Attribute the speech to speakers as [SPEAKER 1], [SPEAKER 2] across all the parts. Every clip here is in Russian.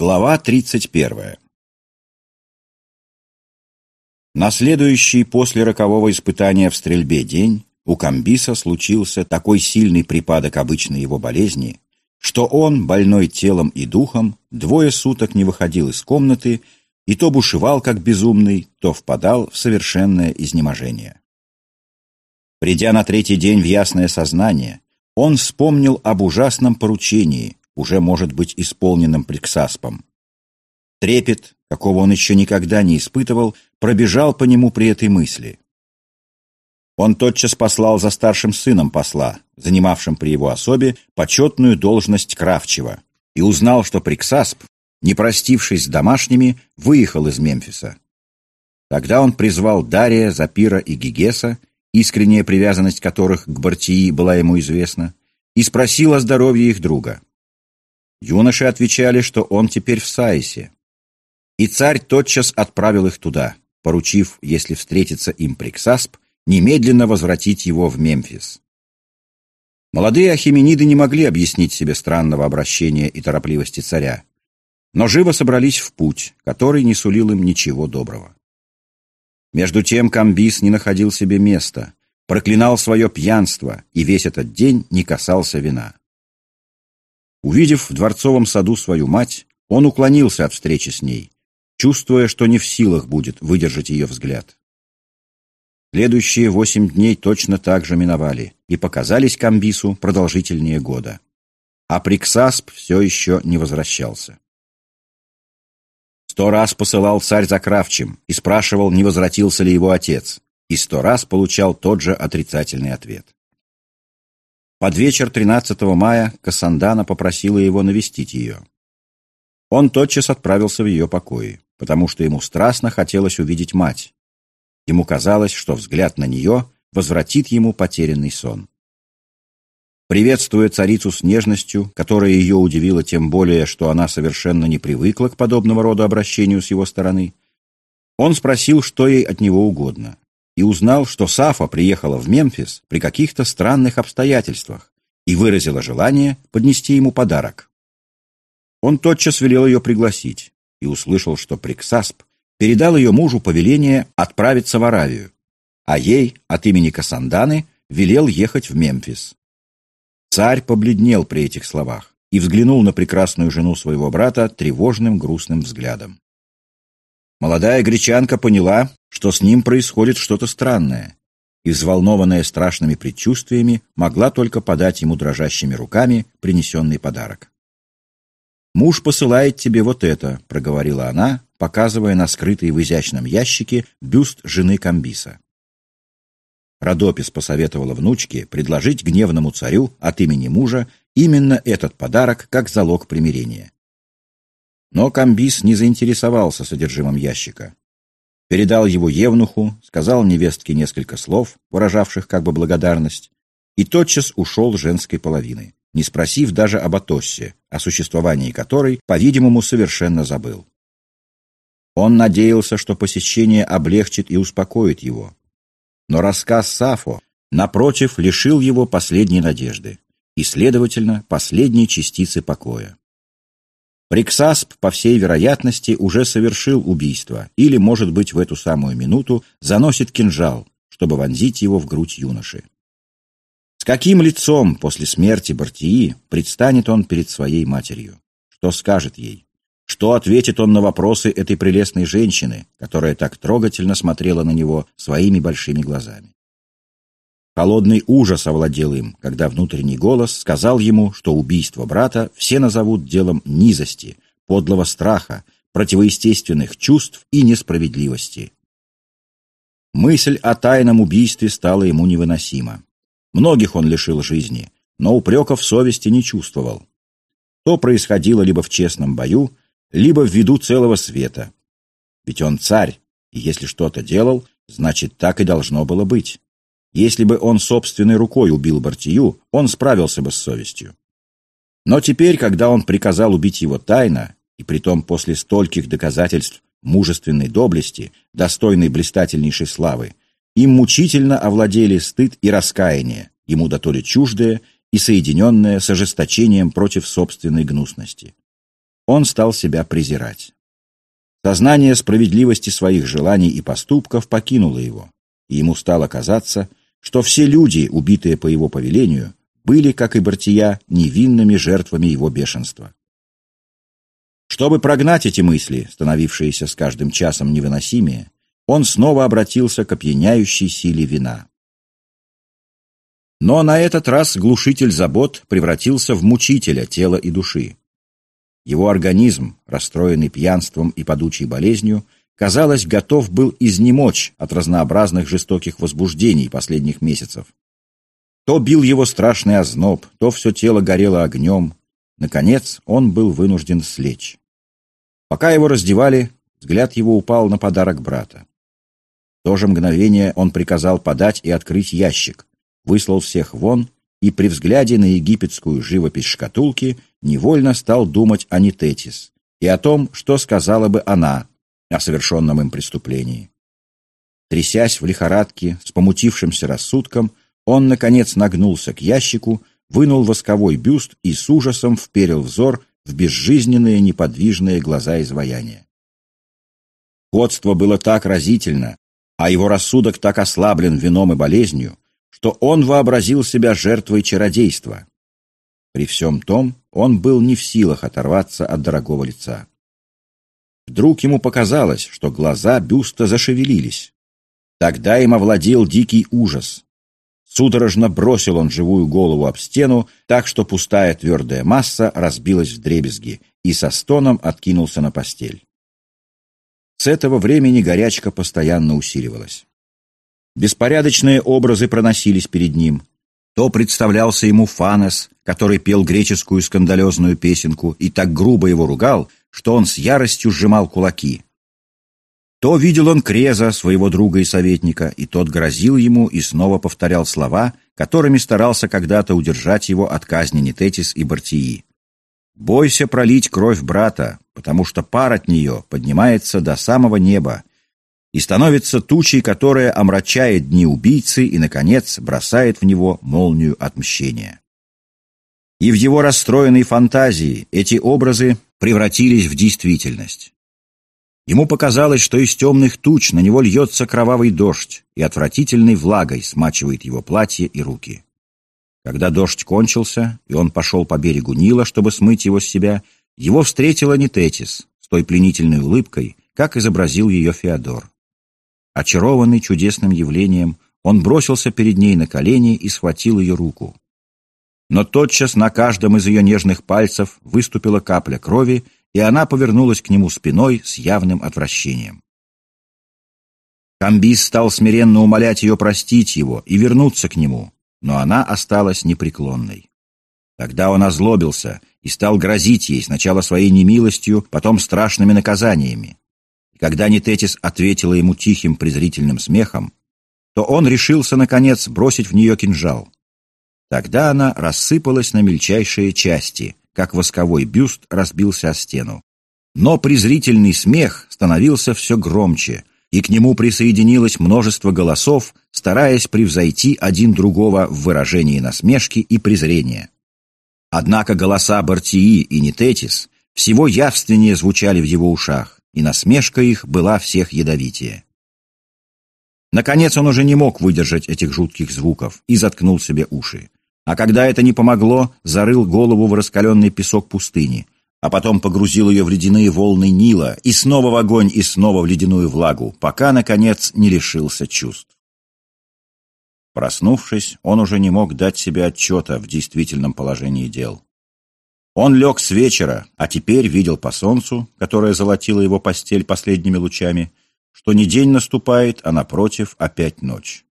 [SPEAKER 1] Глава 31. На следующий после рокового испытания в стрельбе день у Камбиса случился такой сильный припадок обычной его болезни, что он, больной телом и духом, двое суток не выходил из комнаты и то бушевал как безумный, то впадал в совершенное изнеможение. Придя на третий день в ясное сознание, он вспомнил об ужасном поручении, уже может быть исполненным приксаспом. Трепет, какого он еще никогда не испытывал, пробежал по нему при этой мысли. Он тотчас послал за старшим сыном посла, занимавшим при его особе почетную должность Кравчева, и узнал, что Приксасп, не простившись с домашними, выехал из Мемфиса. Тогда он призвал Дария, Запира и Гигеса, искренняя привязанность которых к Бартии была ему известна, и спросил о здоровье их друга. Юноши отвечали, что он теперь в Саисе. И царь тотчас отправил их туда, поручив, если встретится им Приксасп, немедленно возвратить его в Мемфис. Молодые ахимениды не могли объяснить себе странного обращения и торопливости царя, но живо собрались в путь, который не сулил им ничего доброго. Между тем Камбис не находил себе места, проклинал свое пьянство и весь этот день не касался вина. Увидев в дворцовом саду свою мать, он уклонился от встречи с ней, чувствуя, что не в силах будет выдержать ее взгляд. Следующие восемь дней точно так же миновали и показались Камбису продолжительнее года. А Приксасп все еще не возвращался. Сто раз посылал царь за Кравчем и спрашивал, не возвратился ли его отец, и сто раз получал тот же отрицательный ответ. Под вечер 13 мая Кассандана попросила его навестить ее. Он тотчас отправился в ее покои, потому что ему страстно хотелось увидеть мать. Ему казалось, что взгляд на нее возвратит ему потерянный сон. Приветствуя царицу с нежностью, которая ее удивила тем более, что она совершенно не привыкла к подобного рода обращению с его стороны, он спросил, что ей от него угодно и узнал, что Сафа приехала в Мемфис при каких-то странных обстоятельствах и выразила желание поднести ему подарок. Он тотчас велел ее пригласить и услышал, что Приксасп передал ее мужу повеление отправиться в Аравию, а ей от имени Касанданы велел ехать в Мемфис. Царь побледнел при этих словах и взглянул на прекрасную жену своего брата тревожным грустным взглядом. Молодая гречанка поняла, что с ним происходит что-то странное, и, взволнованная страшными предчувствиями, могла только подать ему дрожащими руками принесенный подарок. «Муж посылает тебе вот это», — проговорила она, показывая на скрытый в изящном ящике бюст жены Камбиса. Родопис посоветовала внучке предложить гневному царю от имени мужа именно этот подарок как залог примирения. Но Камбис не заинтересовался содержимым ящика. Передал его Евнуху, сказал невестке несколько слов, выражавших как бы благодарность, и тотчас ушел женской половины, не спросив даже об Атоссе, о существовании которой, по-видимому, совершенно забыл. Он надеялся, что посещение облегчит и успокоит его. Но рассказ Сафо, напротив, лишил его последней надежды и, следовательно, последней частицы покоя. Приксасп, по всей вероятности, уже совершил убийство или, может быть, в эту самую минуту заносит кинжал, чтобы вонзить его в грудь юноши. С каким лицом после смерти Бартии предстанет он перед своей матерью? Что скажет ей? Что ответит он на вопросы этой прелестной женщины, которая так трогательно смотрела на него своими большими глазами? Холодный ужас овладел им, когда внутренний голос сказал ему, что убийство брата все назовут делом низости, подлого страха, противоестественных чувств и несправедливости. Мысль о тайном убийстве стала ему невыносима. Многих он лишил жизни, но упреков совести не чувствовал. То происходило либо в честном бою, либо в виду целого света. Ведь он царь, и если что-то делал, значит, так и должно было быть. Если бы он собственной рукой убил Бартию, он справился бы с совестью. Но теперь, когда он приказал убить его тайно, и притом после стольких доказательств мужественной доблести, достойной блистательнейшей славы, им мучительно овладели стыд и раскаяние, ему да то ли чуждое и соединенное с ожесточением против собственной гнусности. он стал себя презирать. Сознание справедливости своих желаний и поступков покинуло его, и ему стало казаться, что все люди, убитые по его повелению, были, как и Бартия, невинными жертвами его бешенства. Чтобы прогнать эти мысли, становившиеся с каждым часом невыносимее, он снова обратился к опьяняющей силе вина. Но на этот раз глушитель забот превратился в мучителя тела и души. Его организм, расстроенный пьянством и падучей болезнью, казалось, готов был изнемочь от разнообразных жестоких возбуждений последних месяцев. То бил его страшный озноб, то все тело горело огнем. Наконец он был вынужден слечь. Пока его раздевали, взгляд его упал на подарок брата. В то же мгновение он приказал подать и открыть ящик, выслал всех вон и при взгляде на египетскую живопись шкатулки невольно стал думать о Нитетис и о том, что сказала бы она о совершенном им преступлении. Трясясь в лихорадке, с помутившимся рассудком, он, наконец, нагнулся к ящику, вынул восковой бюст и с ужасом вперил взор в безжизненные неподвижные глаза изваяния. Ходство было так разительно, а его рассудок так ослаблен вином и болезнью, что он вообразил себя жертвой чародейства. При всем том, он был не в силах оторваться от дорогого лица. Вдруг ему показалось, что глаза бюста зашевелились. Тогда им овладел дикий ужас. Судорожно бросил он живую голову об стену, так что пустая твердая масса разбилась в дребезги и со стоном откинулся на постель. С этого времени горячка постоянно усиливалась. Беспорядочные образы проносились перед ним. То представлялся ему Фанес, который пел греческую скандалезную песенку и так грубо его ругал, что он с яростью сжимал кулаки. То видел он Креза, своего друга и советника, и тот грозил ему и снова повторял слова, которыми старался когда-то удержать его от казни Нететис и Бартии. «Бойся пролить кровь брата, потому что пар от нее поднимается до самого неба, и становится тучей, которая омрачает дни убийцы и, наконец, бросает в него молнию отмщения. И в его расстроенной фантазии эти образы превратились в действительность. Ему показалось, что из темных туч на него льется кровавый дождь и отвратительной влагой смачивает его платье и руки. Когда дождь кончился, и он пошел по берегу Нила, чтобы смыть его с себя, его встретила Нететис с той пленительной улыбкой, как изобразил ее Феодор. Очарованный чудесным явлением, он бросился перед ней на колени и схватил ее руку. Но тотчас на каждом из ее нежных пальцев выступила капля крови, и она повернулась к нему спиной с явным отвращением. Камбис стал смиренно умолять ее простить его и вернуться к нему, но она осталась непреклонной. Тогда он озлобился и стал грозить ей сначала своей немилостью, потом страшными наказаниями. Когда Нететис ответила ему тихим презрительным смехом, то он решился, наконец, бросить в нее кинжал. Тогда она рассыпалась на мельчайшие части, как восковой бюст разбился о стену. Но презрительный смех становился все громче, и к нему присоединилось множество голосов, стараясь превзойти один другого в выражении насмешки и презрения. Однако голоса Бартии и Нететис всего явственнее звучали в его ушах и насмешка их была всех ядовитее. Наконец он уже не мог выдержать этих жутких звуков и заткнул себе уши. А когда это не помогло, зарыл голову в раскаленный песок пустыни, а потом погрузил ее в ледяные волны Нила и снова в огонь и снова в ледяную влагу, пока, наконец, не лишился чувств. Проснувшись, он уже не мог дать себе отчета в действительном положении дел. Он лег с вечера, а теперь видел по солнцу, которое золотило его постель последними лучами, что не день наступает, а напротив опять ночь.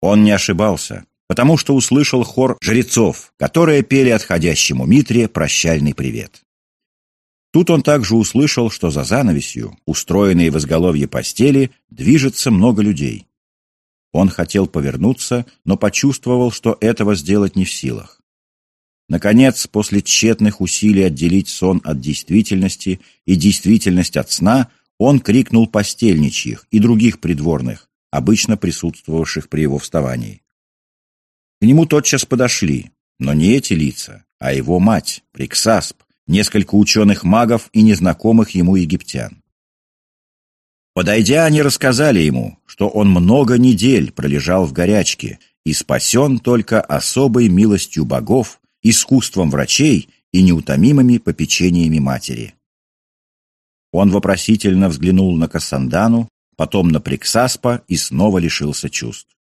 [SPEAKER 1] Он не ошибался, потому что услышал хор жрецов, которые пели отходящему Митре прощальный привет. Тут он также услышал, что за занавесью, устроенной в изголовье постели, движется много людей. Он хотел повернуться, но почувствовал, что этого сделать не в силах. Наконец, после тщетных усилий отделить сон от действительности и действительность от сна, он крикнул постельничьих и других придворных, обычно присутствовавших при его вставании. К нему тотчас подошли, но не эти лица, а его мать, Приксасп, несколько ученых-магов и незнакомых ему египтян. Подойдя, они рассказали ему, что он много недель пролежал в горячке и спасен только особой милостью богов, искусством врачей и неутомимыми попечениями матери. Он вопросительно взглянул на Кассандану, потом на Приксаспа и снова лишился чувств.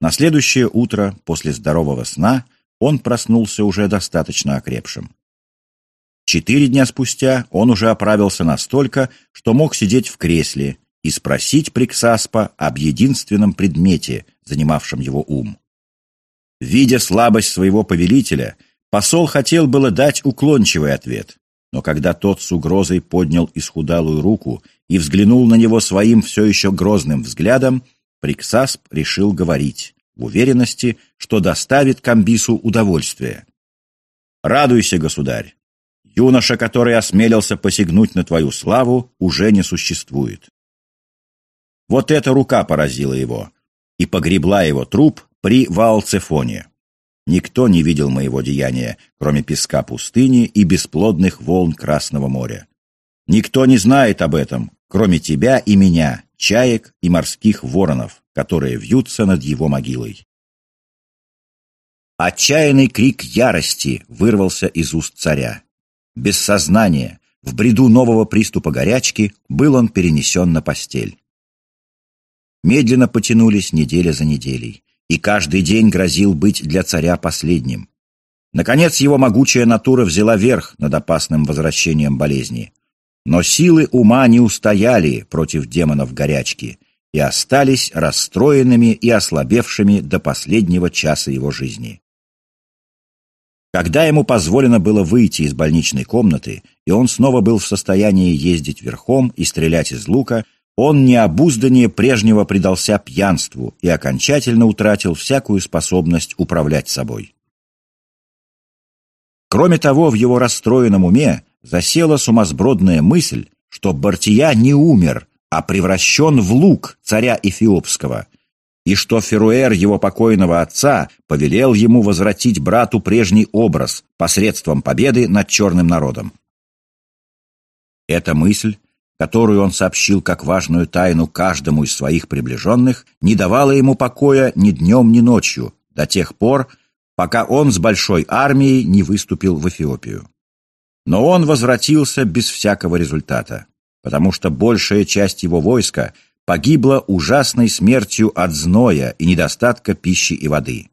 [SPEAKER 1] На следующее утро, после здорового сна, он проснулся уже достаточно окрепшим. Четыре дня спустя он уже оправился настолько, что мог сидеть в кресле и спросить Приксаспа об единственном предмете, занимавшем его ум. Видя слабость своего повелителя, посол хотел было дать уклончивый ответ, но когда тот с угрозой поднял исхудалую руку и взглянул на него своим все еще грозным взглядом, Приксасп решил говорить, в уверенности, что доставит Камбису удовольствие. «Радуйся, государь! Юноша, который осмелился посягнуть на твою славу, уже не существует. Вот эта рука поразила его и погребла его труп при Ваалцефоне. Никто не видел моего деяния, кроме песка пустыни и бесплодных волн Красного моря. Никто не знает об этом, кроме тебя и меня, чаек и морских воронов, которые вьются над его могилой. Отчаянный крик ярости вырвался из уст царя. Без сознания, в бреду нового приступа горячки, был он перенесен на постель. Медленно потянулись неделя за неделей, и каждый день грозил быть для царя последним. Наконец его могучая натура взяла верх над опасным возвращением болезни. Но силы ума не устояли против демонов горячки и остались расстроенными и ослабевшими до последнего часа его жизни. Когда ему позволено было выйти из больничной комнаты, и он снова был в состоянии ездить верхом и стрелять из лука, он необузданнее прежнего предался пьянству и окончательно утратил всякую способность управлять собой. Кроме того, в его расстроенном уме засела сумасбродная мысль, что Бартия не умер, а превращен в лук царя Эфиопского, и что Феруэр, его покойного отца, повелел ему возвратить брату прежний образ посредством победы над черным народом. Эта мысль, которую он сообщил как важную тайну каждому из своих приближенных, не давала ему покоя ни днем, ни ночью, до тех пор, пока он с большой армией не выступил в Эфиопию. Но он возвратился без всякого результата, потому что большая часть его войска погибла ужасной смертью от зноя и недостатка пищи и воды.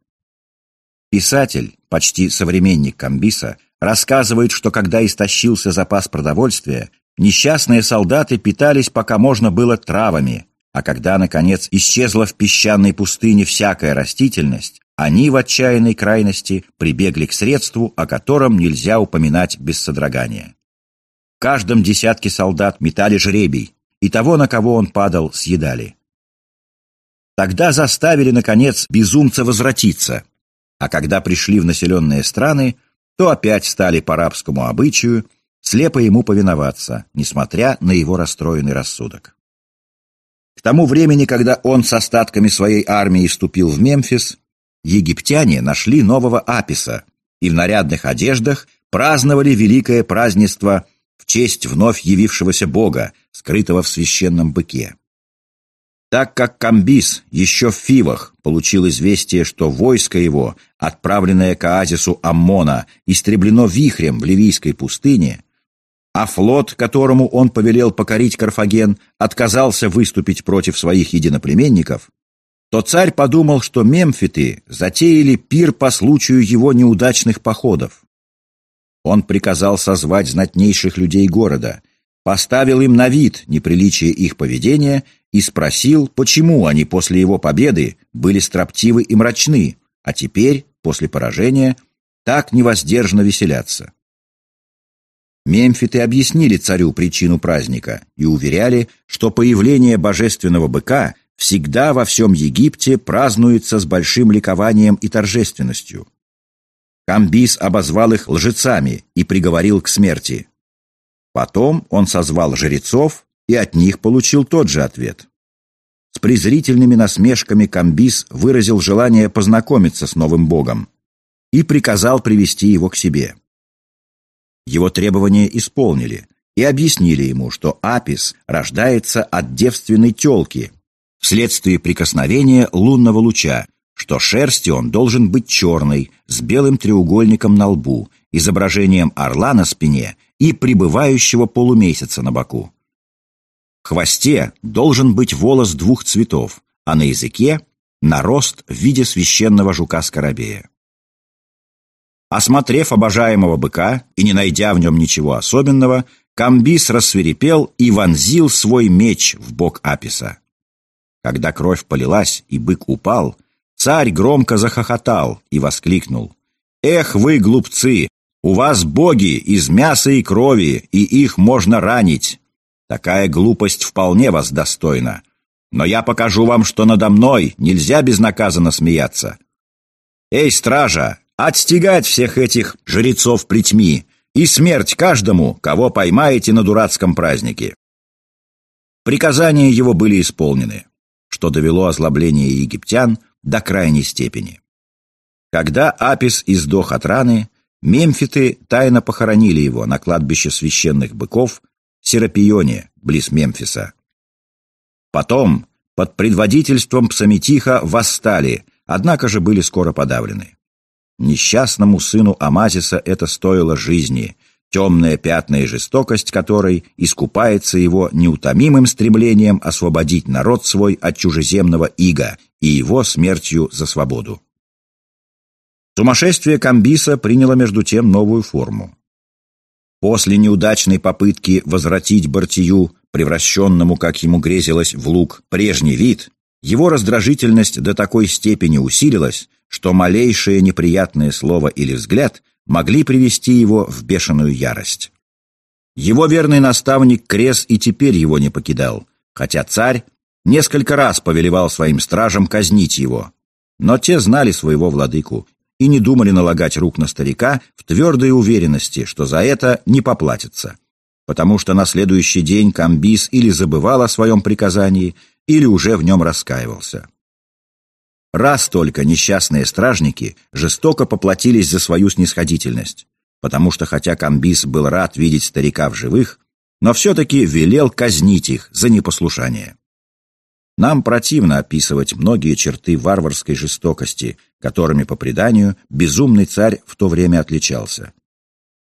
[SPEAKER 1] Писатель, почти современник Камбиса, рассказывает, что когда истощился запас продовольствия, несчастные солдаты питались пока можно было травами, а когда, наконец, исчезла в песчаной пустыне всякая растительность, они в отчаянной крайности прибегли к средству, о котором нельзя упоминать без содрогания. В каждом десятке солдат метали жребий, и того, на кого он падал, съедали. Тогда заставили, наконец, безумца возвратиться, а когда пришли в населенные страны, то опять стали по арабскому обычаю слепо ему повиноваться, несмотря на его расстроенный рассудок. К тому времени, когда он с остатками своей армии вступил в Мемфис, египтяне нашли нового Аписа и в нарядных одеждах праздновали великое празднество в честь вновь явившегося Бога, скрытого в священном быке. Так как Камбис еще в Фивах получил известие, что войско его, отправленное к оазису Аммона, истреблено вихрем в Ливийской пустыне, а флот, которому он повелел покорить Карфаген, отказался выступить против своих единоплеменников, то царь подумал, что мемфиты затеяли пир по случаю его неудачных походов. Он приказал созвать знатнейших людей города, поставил им на вид неприличие их поведения и спросил, почему они после его победы были строптивы и мрачны, а теперь, после поражения, так невоздержно веселятся. Мемфиты объяснили царю причину праздника и уверяли, что появление божественного быка всегда во всем Египте празднуется с большим ликованием и торжественностью. Камбис обозвал их лжецами и приговорил к смерти. Потом он созвал жрецов и от них получил тот же ответ. С презрительными насмешками Камбис выразил желание познакомиться с новым богом и приказал привести его к себе. Его требования исполнили и объяснили ему, что Апис рождается от девственной телки вследствие прикосновения лунного луча, что шерстью он должен быть черной, с белым треугольником на лбу, изображением орла на спине и прибывающего полумесяца на боку. В хвосте должен быть волос двух цветов, а на языке — нарост в виде священного жука-скоробея. Осмотрев обожаемого быка и не найдя в нем ничего особенного, Камбис рассверепел и вонзил свой меч в бок Аписа. Когда кровь полилась и бык упал, царь громко захохотал и воскликнул. «Эх вы, глупцы! У вас боги из мяса и крови, и их можно ранить! Такая глупость вполне вас достойна. Но я покажу вам, что надо мной нельзя безнаказанно смеяться. Эй, стража, отстегать всех этих жрецов плетьми и смерть каждому, кого поймаете на дурацком празднике!» Приказания его были исполнены что довело озлобление египтян до крайней степени. Когда Апис издох от раны, мемфиты тайно похоронили его на кладбище священных быков в Серапионе, близ Мемфиса. Потом, под предводительством Псаметиха, восстали, однако же были скоро подавлены. Несчастному сыну Амазиса это стоило жизни – темная пятна и жестокость которой искупается его неутомимым стремлением освободить народ свой от чужеземного ига и его смертью за свободу. Сумасшествие Камбиса приняло между тем новую форму. После неудачной попытки возвратить Бартию, превращенному, как ему грезилось, в лук, прежний вид, его раздражительность до такой степени усилилась, что малейшее неприятное слово или взгляд могли привести его в бешеную ярость. Его верный наставник Крес и теперь его не покидал, хотя царь несколько раз повелевал своим стражам казнить его. Но те знали своего владыку и не думали налагать рук на старика в твердой уверенности, что за это не поплатится, потому что на следующий день Камбис или забывал о своем приказании, или уже в нем раскаивался. Раз только несчастные стражники жестоко поплатились за свою снисходительность, потому что хотя Камбис был рад видеть старика в живых, но все-таки велел казнить их за непослушание. Нам противно описывать многие черты варварской жестокости, которыми, по преданию, безумный царь в то время отличался.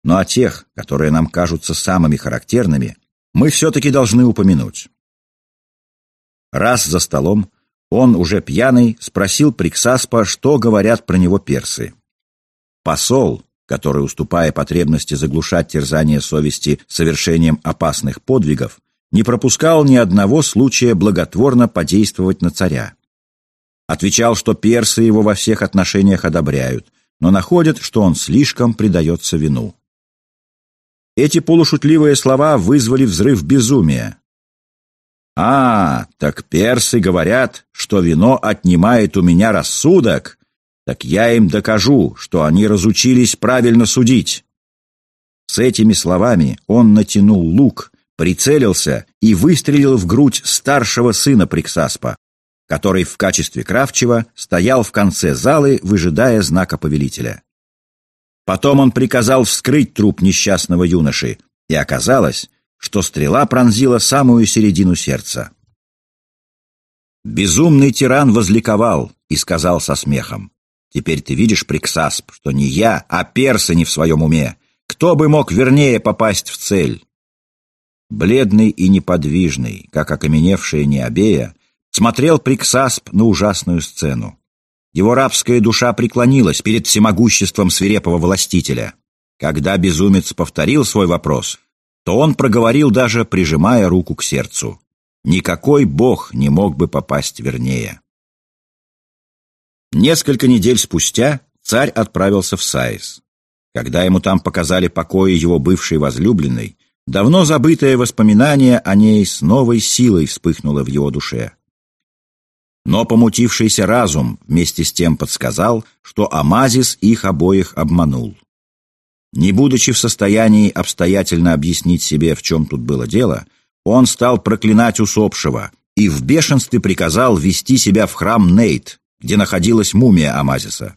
[SPEAKER 1] Но о тех, которые нам кажутся самыми характерными, мы все-таки должны упомянуть. Раз за столом он, уже пьяный, спросил Приксаспа, что говорят про него персы. Посол, который, уступая потребности заглушать терзание совести совершением опасных подвигов, не пропускал ни одного случая благотворно подействовать на царя. Отвечал, что персы его во всех отношениях одобряют, но находят, что он слишком предается вину. Эти полушутливые слова вызвали взрыв безумия. «А, так персы говорят, что вино отнимает у меня рассудок, так я им докажу, что они разучились правильно судить». С этими словами он натянул лук, прицелился и выстрелил в грудь старшего сына Приксаспа, который в качестве кравчего стоял в конце залы, выжидая знака повелителя. Потом он приказал вскрыть труп несчастного юноши, и оказалось, что стрела пронзила самую середину сердца. Безумный тиран возликовал и сказал со смехом, «Теперь ты видишь, Приксасп, что не я, а персы не в своем уме. Кто бы мог вернее попасть в цель?» Бледный и неподвижный, как окаменевшая Необея, смотрел Приксасп на ужасную сцену. Его рабская душа преклонилась перед всемогуществом свирепого властителя. Когда безумец повторил свой вопрос, то он проговорил даже, прижимая руку к сердцу. Никакой бог не мог бы попасть вернее. Несколько недель спустя царь отправился в Саис. Когда ему там показали покои его бывшей возлюбленной, давно забытое воспоминание о ней с новой силой вспыхнуло в его душе. Но помутившийся разум вместе с тем подсказал, что Амазис их обоих обманул. Не будучи в состоянии обстоятельно объяснить себе, в чем тут было дело, он стал проклинать усопшего и в бешенстве приказал вести себя в храм Нейт, где находилась мумия Амазиса.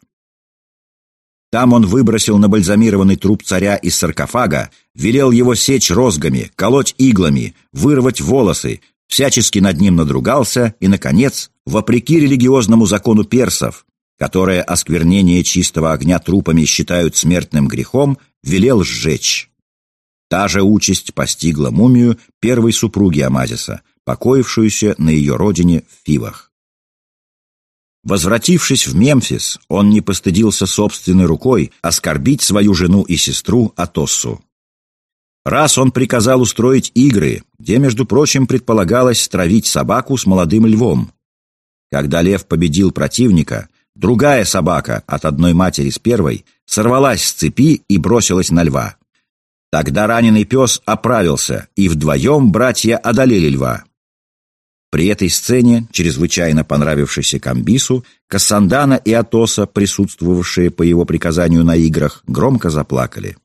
[SPEAKER 1] Там он выбросил на бальзамированный труп царя из саркофага, велел его сечь розгами, колоть иглами, вырвать волосы, всячески над ним надругался и, наконец, вопреки религиозному закону персов, которое осквернение чистого огня трупами считают смертным грехом, велел сжечь. Та же участь постигла мумию первой супруги Амазиса, покоившуюся на ее родине в Фивах. Возвратившись в Мемфис, он не постыдился собственной рукой оскорбить свою жену и сестру Атоссу. Раз он приказал устроить игры, где, между прочим, предполагалось стравить собаку с молодым львом. Когда лев победил противника, другая собака от одной матери с первой сорвалась с цепи и бросилась на льва. Тогда раненый пес оправился, и вдвоем братья одолели льва. При этой сцене, чрезвычайно понравившейся Камбису, Кассандана и Атоса, присутствовавшие по его приказанию на играх, громко заплакали.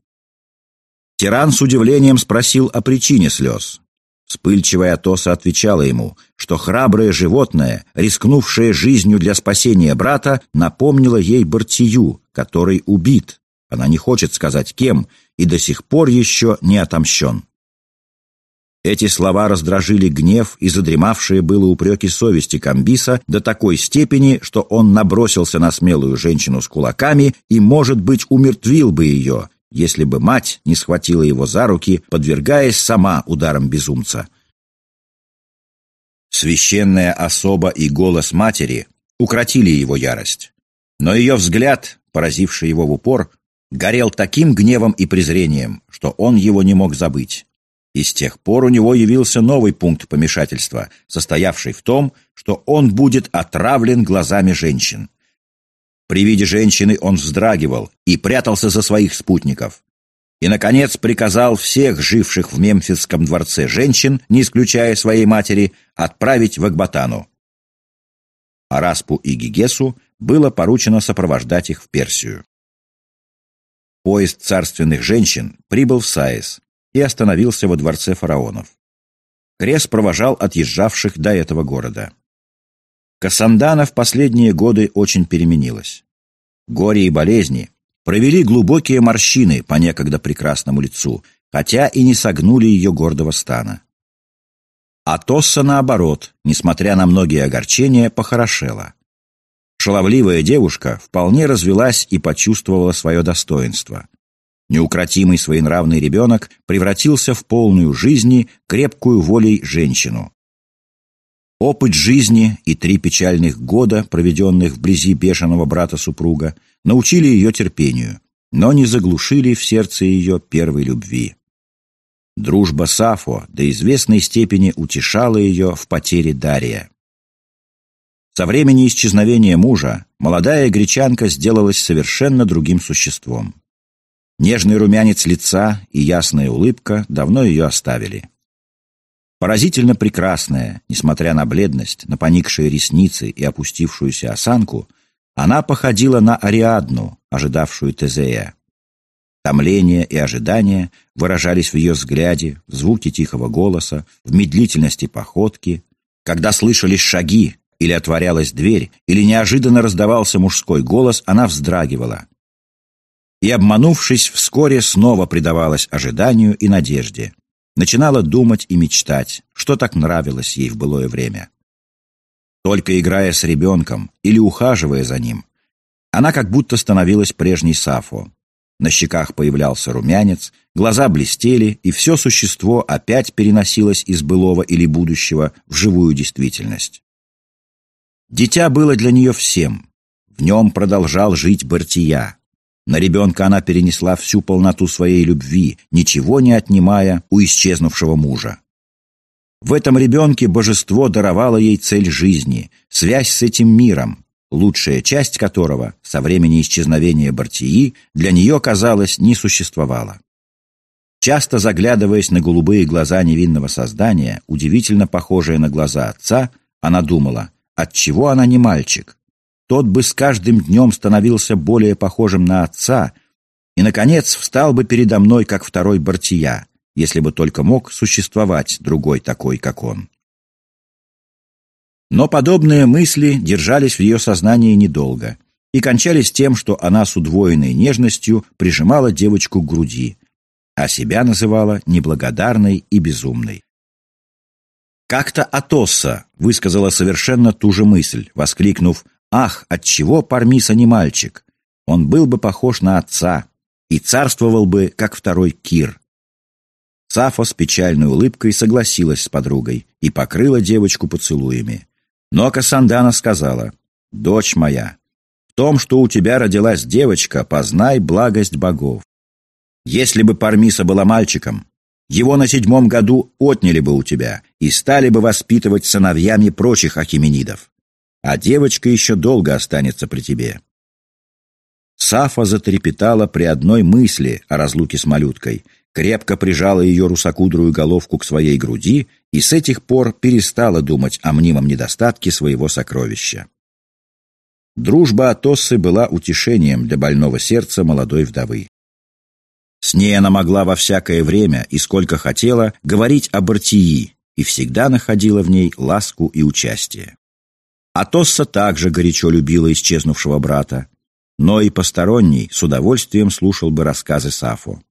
[SPEAKER 1] Тиран с удивлением спросил о причине слез. Вспыльчивая Атоса отвечала ему, что храброе животное, рискнувшее жизнью для спасения брата, напомнило ей Бартию, который убит. Она не хочет сказать кем, и до сих пор еще не отомщен. Эти слова раздражили гнев и задремавшие было упреки совести Камбиса до такой степени, что он набросился на смелую женщину с кулаками и, может быть, умертвил бы ее, если бы мать не схватила его за руки, подвергаясь сама ударам безумца. Священная особа и голос матери укротили его ярость. Но ее взгляд, поразивший его в упор, горел таким гневом и презрением, что он его не мог забыть. И с тех пор у него явился новый пункт помешательства, состоявший в том, что он будет отравлен глазами женщин. При виде женщины он вздрагивал и прятался за своих спутников. И, наконец, приказал всех живших в Мемфисском дворце женщин, не исключая своей матери, отправить в Акбатану. Араспу и Гигесу было поручено сопровождать их в Персию. Поезд царственных женщин прибыл в Саис, и остановился во дворце фараонов. Крес провожал отъезжавших до этого города. Кассандана в последние годы очень переменилась. Горе и болезни провели глубокие морщины по некогда прекрасному лицу, хотя и не согнули ее гордого стана. А Тосса, наоборот, несмотря на многие огорчения, похорошела. Шаловливая девушка вполне развелась и почувствовала свое достоинство. Неукротимый своенравный ребенок превратился в полную жизни, крепкую волей женщину. Опыт жизни и три печальных года, проведенных вблизи бешеного брата супруга, научили ее терпению, но не заглушили в сердце ее первой любви. Дружба Сафо до известной степени утешала ее в потере Дария. Со времени исчезновения мужа молодая гречанка сделалась совершенно другим существом. Нежный румянец лица и ясная улыбка давно ее оставили. Поразительно прекрасная, несмотря на бледность, на поникшие ресницы и опустившуюся осанку, она походила на Ариадну, ожидавшую Тезея. Томление и ожидание выражались в ее взгляде, в звуке тихого голоса, в медлительности походки. Когда слышались шаги, или отворялась дверь, или неожиданно раздавался мужской голос, она вздрагивала и, обманувшись, вскоре снова предавалась ожиданию и надежде. Начинала думать и мечтать, что так нравилось ей в былое время. Только играя с ребенком или ухаживая за ним, она как будто становилась прежней Сафо. На щеках появлялся румянец, глаза блестели, и все существо опять переносилось из былого или будущего в живую действительность. Дитя было для нее всем. В нем продолжал жить Бартия. На ребенка она перенесла всю полноту своей любви, ничего не отнимая у исчезнувшего мужа. В этом ребенке божество даровало ей цель жизни, связь с этим миром, лучшая часть которого со времени исчезновения Бартии для нее, казалось, не существовала. Часто заглядываясь на голубые глаза невинного создания, удивительно похожие на глаза отца, она думала, отчего она не мальчик, тот бы с каждым днем становился более похожим на отца и, наконец, встал бы передо мной, как второй Бартия, если бы только мог существовать другой такой, как он. Но подобные мысли держались в ее сознании недолго, и кончались тем, что она с удвоенной нежностью прижимала девочку к груди, а себя называла неблагодарной и безумной. Как-то Атосса высказала совершенно ту же мысль, воскликнув «Ах, отчего Пармиса не мальчик? Он был бы похож на отца и царствовал бы, как второй Кир». Сафа с печальной улыбкой согласилась с подругой и покрыла девочку поцелуями. Но Кассандана сказала «Дочь моя, в том, что у тебя родилась девочка, познай благость богов. Если бы Пармиса была мальчиком, его на седьмом году отняли бы у тебя и стали бы воспитывать сыновьями прочих ахименидов. А девочка еще долго останется при тебе. Сафа затрепетала при одной мысли о разлуке с малюткой, крепко прижала ее русокудрую головку к своей груди и с этих пор перестала думать о мнимом недостатке своего сокровища. Дружба Атоссы была утешением для больного сердца молодой вдовы. С ней она могла во всякое время и сколько хотела говорить о Бартии и всегда находила в ней ласку и участие. Атосса также горячо любила исчезнувшего брата, но и посторонний с удовольствием слушал бы рассказы Сафо.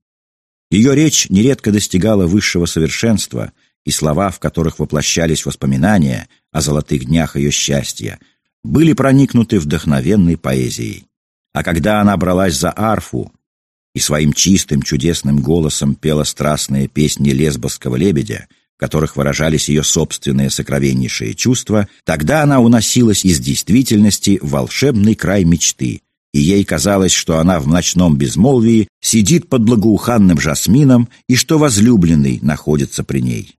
[SPEAKER 1] Ее речь нередко достигала высшего совершенства, и слова, в которых воплощались воспоминания о золотых днях ее счастья, были проникнуты вдохновенной поэзией. А когда она бралась за арфу, и своим чистым чудесным голосом пела страстные песни лесбосского лебедя, которых выражались ее собственные сокровеннейшие чувства, тогда она уносилась из действительности в волшебный край мечты, и ей казалось, что она в ночном безмолвии сидит под благоуханным жасмином и что возлюбленный находится при ней.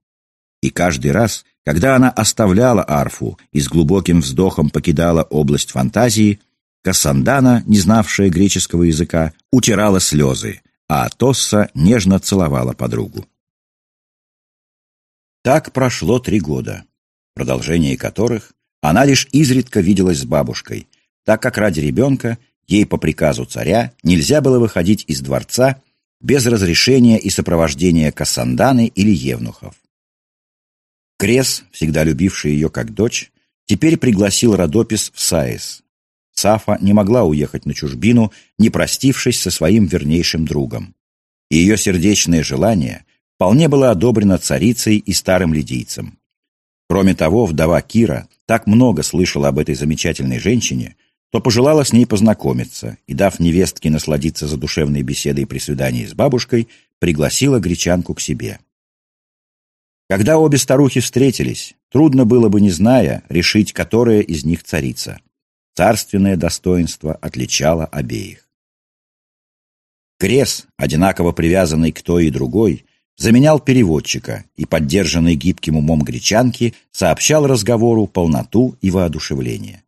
[SPEAKER 1] И каждый раз, когда она оставляла арфу и с глубоким вздохом покидала область фантазии, Кассандана, не знавшая греческого языка, утирала слезы, а Тосса нежно целовала подругу. Так прошло три года, в продолжении которых она лишь изредка виделась с бабушкой, так как ради ребенка ей по приказу царя нельзя было выходить из дворца без разрешения и сопровождения Кассанданы или евнухов. Крес, всегда любивший ее как дочь, теперь пригласил Родопис в Саис, Сафа не могла уехать на чужбину, не простившись со своим вернейшим другом. И ее сердечное желание вполне было одобрено царицей и старым лидийцем. Кроме того, вдова Кира так много слышала об этой замечательной женщине, то пожелала с ней познакомиться и, дав невестке насладиться задушевной беседой при свидании с бабушкой, пригласила гречанку к себе. Когда обе старухи встретились, трудно было бы, не зная, решить, которая из них царица. Царственное достоинство отличало обеих. Крес, одинаково привязанный к той и другой, заменял переводчика и, поддержанный гибким умом гречанки, сообщал разговору полноту и воодушевление.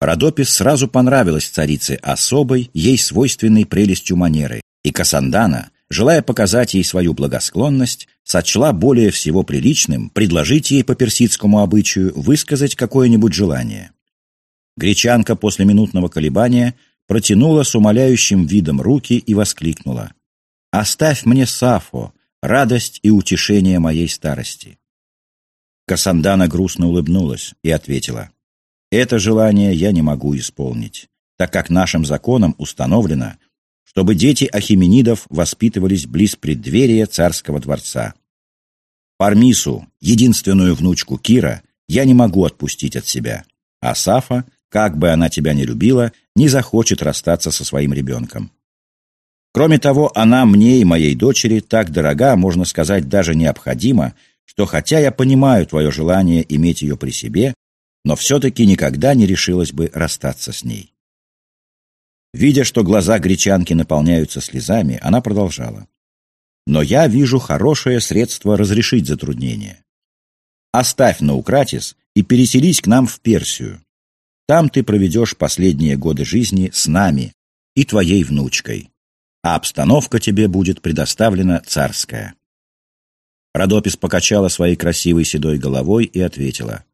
[SPEAKER 1] Родопис сразу понравилась царице особой, ей свойственной прелестью манеры, и Касандана, желая показать ей свою благосклонность, сочла более всего приличным предложить ей по персидскому обычаю высказать какое-нибудь желание. Гречанка после минутного колебания протянула с умоляющим видом руки и воскликнула. «Оставь мне Сафо, радость и утешение моей старости». Касандана грустно улыбнулась и ответила. «Это желание я не могу исполнить, так как нашим законом установлено, чтобы дети ахименидов воспитывались близ преддверия царского дворца. Пармису, единственную внучку Кира, я не могу отпустить от себя, а Сафа как бы она тебя ни любила, не захочет расстаться со своим ребенком. Кроме того, она мне и моей дочери так дорога, можно сказать, даже необходима, что хотя я понимаю твое желание иметь ее при себе, но все-таки никогда не решилась бы расстаться с ней. Видя, что глаза гречанки наполняются слезами, она продолжала. Но я вижу хорошее средство разрешить затруднение. Оставь Наукратис и переселись к нам в Персию. Там ты проведешь последние годы жизни с нами и твоей внучкой, а обстановка тебе будет предоставлена царская». Родопис покачала своей красивой седой головой и ответила,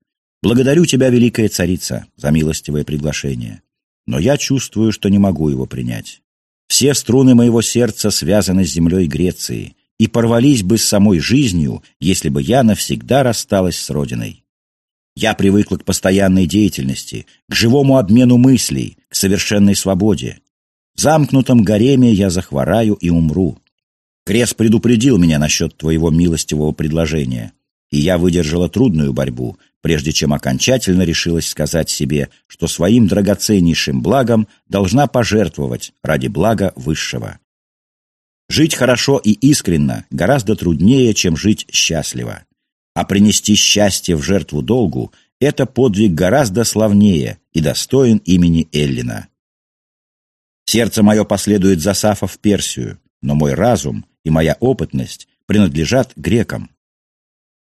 [SPEAKER 1] «Благодарю тебя, великая царица, за милостивое приглашение, но я чувствую, что не могу его принять. Все струны моего сердца связаны с землей Греции и порвались бы с самой жизнью, если бы я навсегда рассталась с родиной. Я привыкла к постоянной деятельности, к живому обмену мыслей, к совершенной свободе. В замкнутом гареме я захвораю и умру. Крес предупредил меня насчет твоего милостивого предложения, и я выдержала трудную борьбу, прежде чем окончательно решилась сказать себе, что своим драгоценнейшим благом должна пожертвовать ради блага высшего. Жить хорошо и искренно гораздо труднее, чем жить счастливо. А принести счастье в жертву долгу – это подвиг гораздо славнее и достоин имени Эллина. Сердце мое последует за Сафа в Персию, но мой разум и моя опытность принадлежат грекам.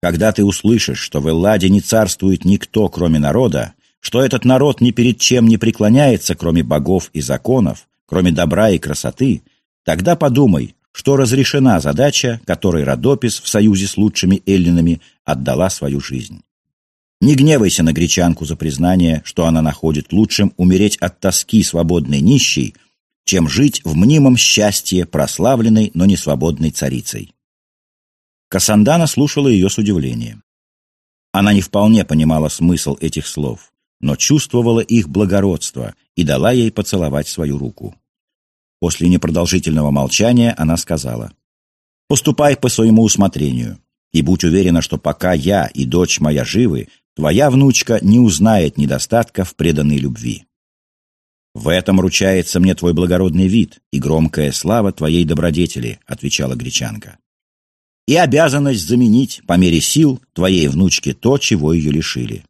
[SPEAKER 1] Когда ты услышишь, что в Элладе не царствует никто, кроме народа, что этот народ ни перед чем не преклоняется, кроме богов и законов, кроме добра и красоты, тогда подумай, что разрешена задача, которой Родопис в союзе с лучшими эллинами отдала свою жизнь. Не гневайся на гречанку за признание, что она находит лучшим умереть от тоски свободной нищей, чем жить в мнимом счастье прославленной, но не свободной царицей. Кассандана слушала ее с удивлением. Она не вполне понимала смысл этих слов, но чувствовала их благородство и дала ей поцеловать свою руку. После непродолжительного молчания она сказала, «Поступай по своему усмотрению, и будь уверена, что пока я и дочь моя живы, твоя внучка не узнает недостатка в преданной любви. В этом ручается мне твой благородный вид и громкая слава твоей добродетели», — отвечала гречанка и обязанность заменить по мере сил твоей внучке то, чего ее лишили.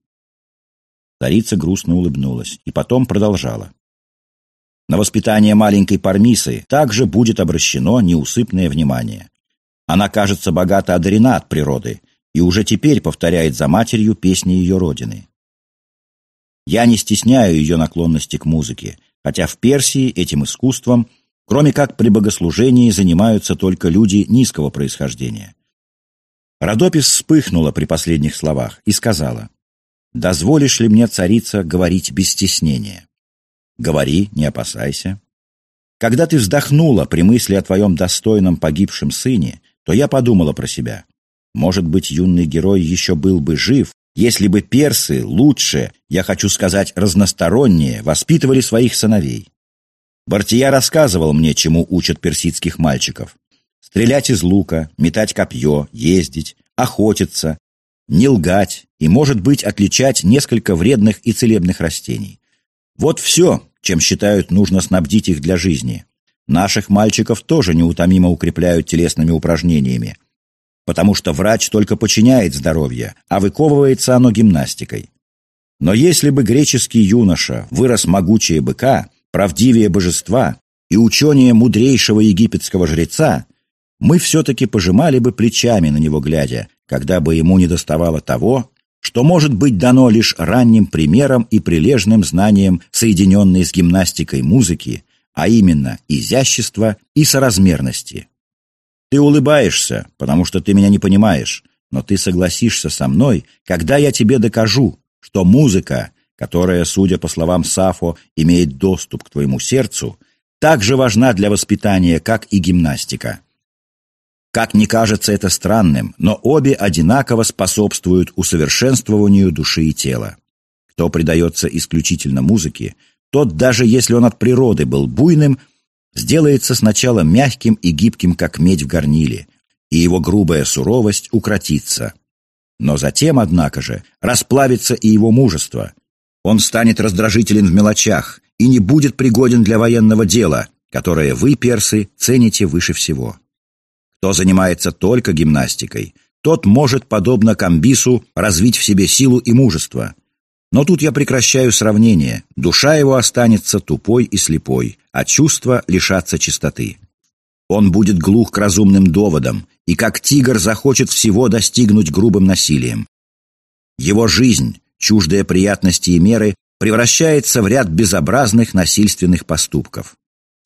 [SPEAKER 1] Царица грустно улыбнулась и потом продолжала. На воспитание маленькой Пармисы также будет обращено неусыпное внимание. Она, кажется, богато одарена от природы и уже теперь повторяет за матерью песни ее родины. Я не стесняю ее наклонности к музыке, хотя в Персии этим искусством – Кроме как при богослужении занимаются только люди низкого происхождения. Родопис вспыхнула при последних словах и сказала, «Дозволишь ли мне, царица, говорить без стеснения?» «Говори, не опасайся». Когда ты вздохнула при мысли о твоем достойном погибшем сыне, то я подумала про себя. Может быть, юный герой еще был бы жив, если бы персы лучше, я хочу сказать, разностороннее, воспитывали своих сыновей. Бартия рассказывал мне, чему учат персидских мальчиков. Стрелять из лука, метать копье, ездить, охотиться, не лгать и, может быть, отличать несколько вредных и целебных растений. Вот все, чем считают нужно снабдить их для жизни. Наших мальчиков тоже неутомимо укрепляют телесными упражнениями, потому что врач только подчиняет здоровье, а выковывается оно гимнастикой. Но если бы греческий юноша вырос могучее быка, правдивее божества и учение мудрейшего египетского жреца, мы все-таки пожимали бы плечами на него глядя, когда бы ему не доставало того, что может быть дано лишь ранним примером и прилежным знанием, соединенной с гимнастикой музыки, а именно изящества и соразмерности. Ты улыбаешься, потому что ты меня не понимаешь, но ты согласишься со мной, когда я тебе докажу, что музыка которая, судя по словам Сафо, имеет доступ к твоему сердцу, так же важна для воспитания, как и гимнастика. Как ни кажется это странным, но обе одинаково способствуют усовершенствованию души и тела. Кто предается исключительно музыке, тот, даже если он от природы был буйным, сделается сначала мягким и гибким, как медь в горниле, и его грубая суровость укротится. Но затем, однако же, расплавится и его мужество – он станет раздражителен в мелочах и не будет пригоден для военного дела, которое вы, персы, цените выше всего. Кто занимается только гимнастикой, тот может, подобно Камбису, развить в себе силу и мужество. Но тут я прекращаю сравнение. Душа его останется тупой и слепой, а чувства лишатся чистоты. Он будет глух к разумным доводам и, как тигр, захочет всего достигнуть грубым насилием. Его жизнь чуждая приятности и меры, превращается в ряд безобразных насильственных поступков.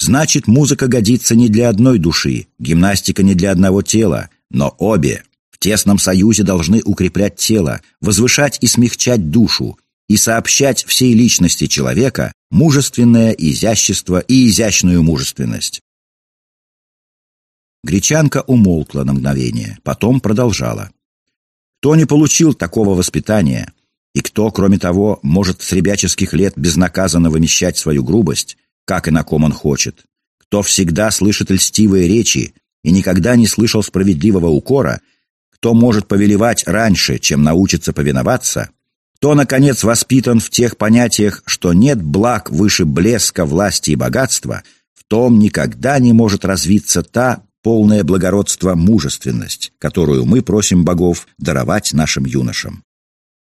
[SPEAKER 1] Значит, музыка годится не для одной души, гимнастика не для одного тела, но обе в тесном союзе должны укреплять тело, возвышать и смягчать душу и сообщать всей личности человека мужественное изящество и изящную мужественность. Гречанка умолкла на мгновение, потом продолжала. Кто не получил такого воспитания, И кто, кроме того, может с ребяческих лет безнаказанно вымещать свою грубость, как и на ком он хочет? Кто всегда слышит льстивые речи и никогда не слышал справедливого укора, кто может повелевать раньше, чем научится повиноваться, кто, наконец, воспитан в тех понятиях, что нет благ выше блеска, власти и богатства, в том никогда не может развиться та полное благородство мужественность, которую мы просим богов даровать нашим юношам.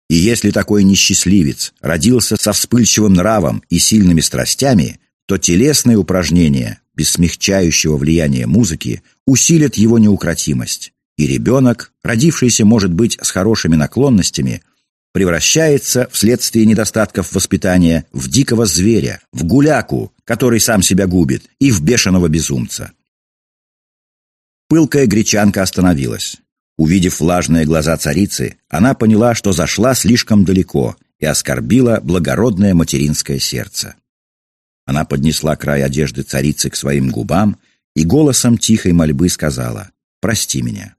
[SPEAKER 1] И если такой несчастливец родился со вспыльчивым нравом и сильными страстями, то телесные упражнения, без смягчающего влияния музыки, усилят его неукротимость, и ребенок, родившийся, может быть, с хорошими наклонностями, превращается вследствие недостатков воспитания в дикого зверя, в гуляку, который сам себя губит, и в бешеного безумца. Пылкая гречанка остановилась. Увидев влажные глаза царицы, она поняла, что зашла слишком далеко и оскорбила благородное материнское сердце. Она поднесла край одежды царицы к своим губам и голосом тихой мольбы сказала «Прости меня».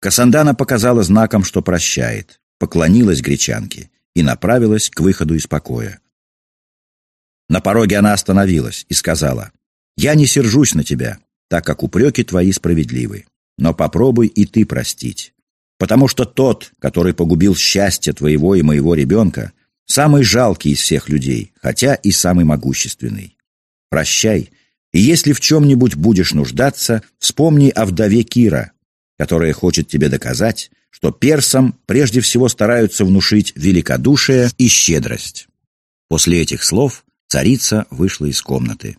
[SPEAKER 1] Касандана показала знаком, что прощает, поклонилась гречанке и направилась к выходу из покоя. На пороге она остановилась и сказала «Я не сержусь на тебя, так как упреки твои справедливы но попробуй и ты простить. Потому что тот, который погубил счастье твоего и моего ребенка, самый жалкий из всех людей, хотя и самый могущественный. Прощай, и если в чем-нибудь будешь нуждаться, вспомни о вдове Кира, которая хочет тебе доказать, что персам прежде всего стараются внушить великодушие и щедрость. После этих слов царица вышла из комнаты.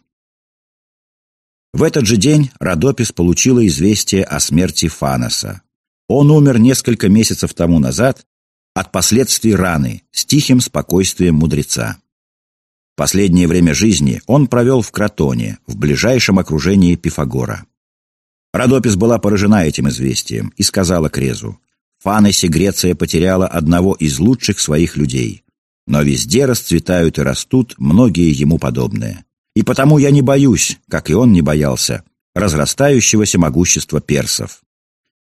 [SPEAKER 1] В этот же день Родопис получила известие о смерти Фаноса. Он умер несколько месяцев тому назад от последствий раны с тихим спокойствием мудреца. Последнее время жизни он провел в Кротоне, в ближайшем окружении Пифагора. Родопис была поражена этим известием и сказала Крезу, «В Фаносе Греция потеряла одного из лучших своих людей, но везде расцветают и растут многие ему подобные. И потому я не боюсь, как и он не боялся, разрастающегося могущества персов.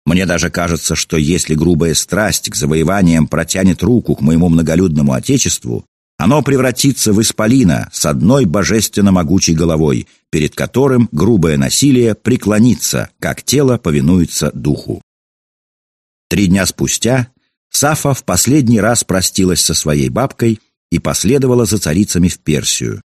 [SPEAKER 1] Мне даже кажется, что если грубая страсть к завоеваниям протянет руку к моему многолюдному отечеству, оно превратится в исполина с одной божественно могучей головой, перед которым грубое насилие преклонится, как тело повинуется духу. Три дня спустя Сафа в последний раз простилась со своей бабкой и последовала за царицами в Персию,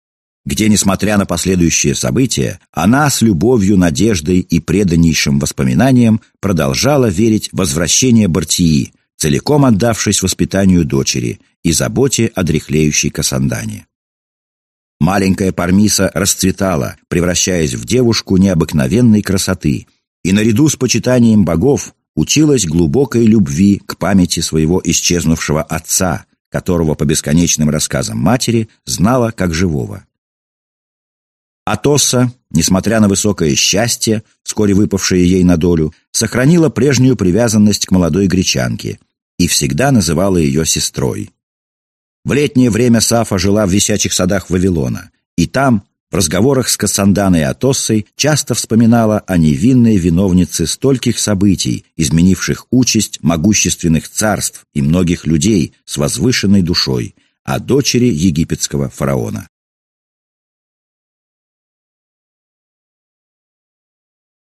[SPEAKER 1] где, несмотря на последующие события, она с любовью, надеждой и преданнейшим воспоминанием продолжала верить в возвращение Бартии, целиком отдавшись воспитанию дочери и заботе о дряхлеющей Касандане. Маленькая Пармиса расцветала, превращаясь в девушку необыкновенной красоты, и наряду с почитанием богов училась глубокой любви к памяти своего исчезнувшего отца, которого по бесконечным рассказам матери знала как живого. Атоса, несмотря на высокое счастье, вскоре выпавшее ей на долю, сохранила прежнюю привязанность к молодой гречанке и всегда называла ее сестрой. В летнее время Сафа жила в висячих садах Вавилона, и там, в разговорах с Кассанданой Атоссой, часто вспоминала о невинной виновнице стольких событий, изменивших участь могущественных царств и многих людей с возвышенной душой, о дочери египетского фараона.